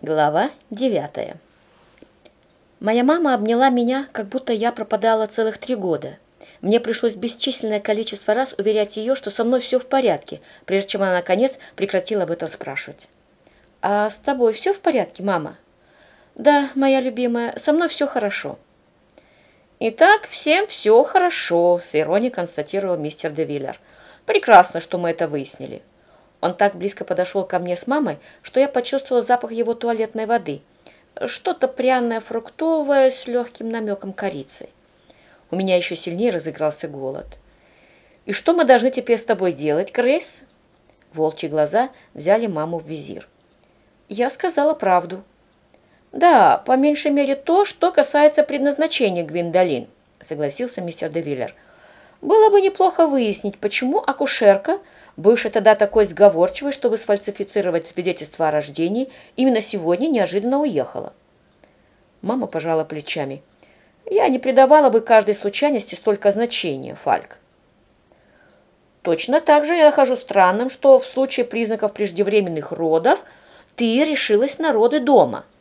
Глава девятая. Моя мама обняла меня, как будто я пропадала целых три года. Мне пришлось бесчисленное количество раз уверять ее, что со мной все в порядке, прежде чем она, наконец, прекратила об этом спрашивать. «А с тобой все в порядке, мама?» «Да, моя любимая, со мной все хорошо». «Итак, всем все хорошо», — с иронией констатировал мистер Девиллер. «Прекрасно, что мы это выяснили». Он так близко подошел ко мне с мамой, что я почувствовала запах его туалетной воды. Что-то пряное, фруктовое, с легким намеком корицы. У меня еще сильнее разыгрался голод. «И что мы должны теперь с тобой делать, Грейс?» Волчьи глаза взяли маму в визир. Я сказала правду. «Да, по меньшей мере то, что касается предназначения Гвиндолин», согласился мистер Девиллер. «Было бы неплохо выяснить, почему акушерка – бывший тогда такой сговорчивый, чтобы сфальсифицировать свидетельство о рождении, именно сегодня неожиданно уехала. Мама пожала плечами. Я не придавала бы каждой случайности столько значения, Фальк. Точно так же я нахожу странным, что в случае признаков преждевременных родов ты решилась на роды дома –